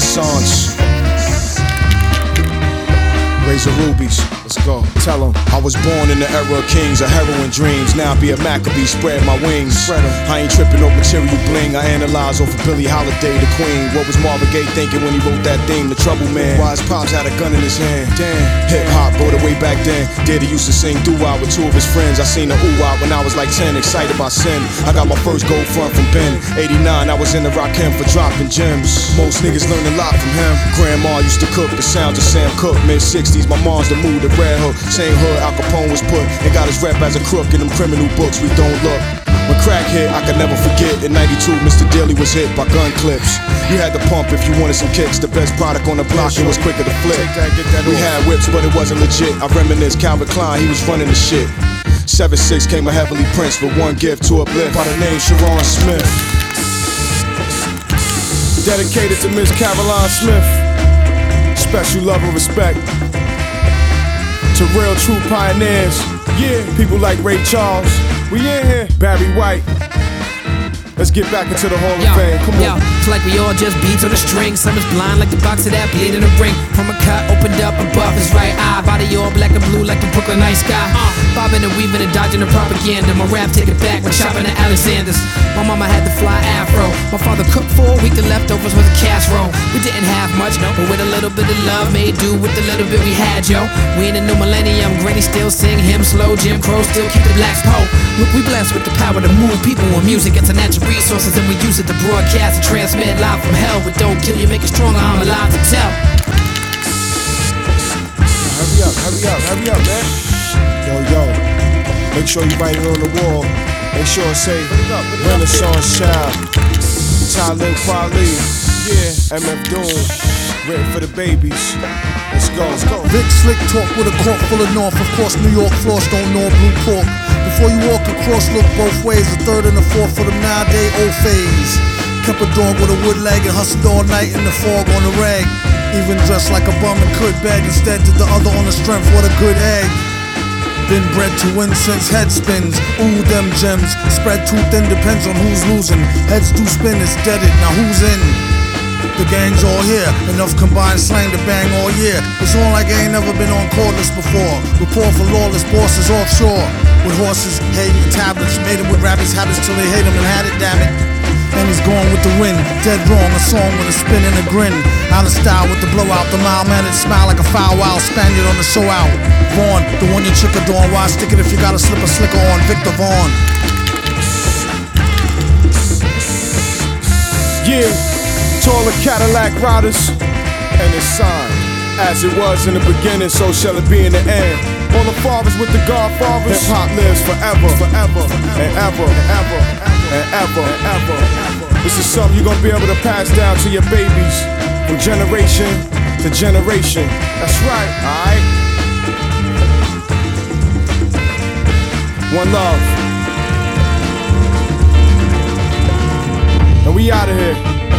Renaissance. Razor Rubies, let's go. Tell 'em I was born in the era of kings, of heroin dreams. Now I be a Maccabee, spread my wings. I ain't tripping over material bling. I analyze over Billie Holiday, the queen. What was Marvin Gaye thinking when he wrote that theme, The Trouble Man? Why his pops had a gun in his hand? Damn. Hip hop brought it way back then. Daddy used to sing doo with two of his friends. I seen the ooh when I was like 10, excited by sin. I got my first gold front from Ben. 89, I was in the Rakim for dropping gems. Most niggas learned a lot from him. Grandma used to cook the sounds of Sam Cooke, mid 60s. My mom's the mood, the red hook. Same hood Al Capone was put and got his rep as a crook in them criminal books. We don't look. When crack hit, I could never forget. In 92, Mr. Daly was hit by gun clips. You had to pump if you wanted some kicks. The best product on the block, it was quicker to flip. We had whips, but it wasn't legit. I reminisce Calvin Klein, he was running the shit. 7-6 came a heavenly prince with one gift to uplift by the name Sharon Smith. Dedicated to Miss Caroline Smith. Special love and respect to real true pioneers. Yeah, people like Ray Charles. We in here. Barry White. Let's get back into the Hall Yo, of Fame. Come yo, on. it's like we all just beats on a string. Some is blind like the box of that bleed in the ring. From a cut opened up above his right eye. Body all black and blue like the Brooklyn night sky. Uh, Bobbing and weaving and dodging the propaganda. My rap take it back when chopping the Alexanders. My mama had the fly afro. My father cooked for a week. The leftovers was a casserole. We didn't have much, but with a little bit of love, made do with the little bit we had, yo. We in the new millennium. Granny still sing him slow. Jim Crow still keep the blacks po. Look, we blessed with the power to move people with music. It's a natural resources and we use it to broadcast and transmit live from hell. But don't kill you, make it stronger. I'm alive to tell. Hurry up, hurry up, hurry up, man. Yo, yo. Make sure you write it on the wall. Make sure say Renaissance Child. Talib Kweli. Yeah. MF Doom. Written for the babies. Let's go. Let's go. Vic slick talk with a court full of north. Of course, New York floors don't know blue pork. Before you walk across, look both ways. The third and the fourth for them nowadays old phase. Kept a dog with a wood leg and hustled all night in the fog on the rag. Even dressed like a bum and could beg. Instead, did the other on the strength. What a good egg. Been bred to win since head spins. Ooh, them gems. Spread too thin, depends on who's losing. Heads do spin, it's deaded. Now who's in? The gang's all here. Enough combined slang to bang all year. It's on like I ain't never been on cordless before. Report for lawless bosses offshore. With horses, hay, and tablets. Made them with rabbits' habits till they hate them and had it, damn it. And he's going with the wind. Dead wrong, a song with a spin and a grin. Out of style with the blowout. The mild mannered smile like a foul wild Spaniard on the show out. Vaughn, the one you trick adorn. Why stick it if you got a slipper slicker on? Viktor Vaughn. Yeah, taller Cadillac riders, and it's signed. As it was in the beginning, so shall it be in the end. All the fathers with the godfathers. Hip hop lives forever, forever, and ever, and ever, and ever, and ever. This is something you're gonna be able to pass down to your babies from generation to generation. That's right, alright? One love. And we out of here.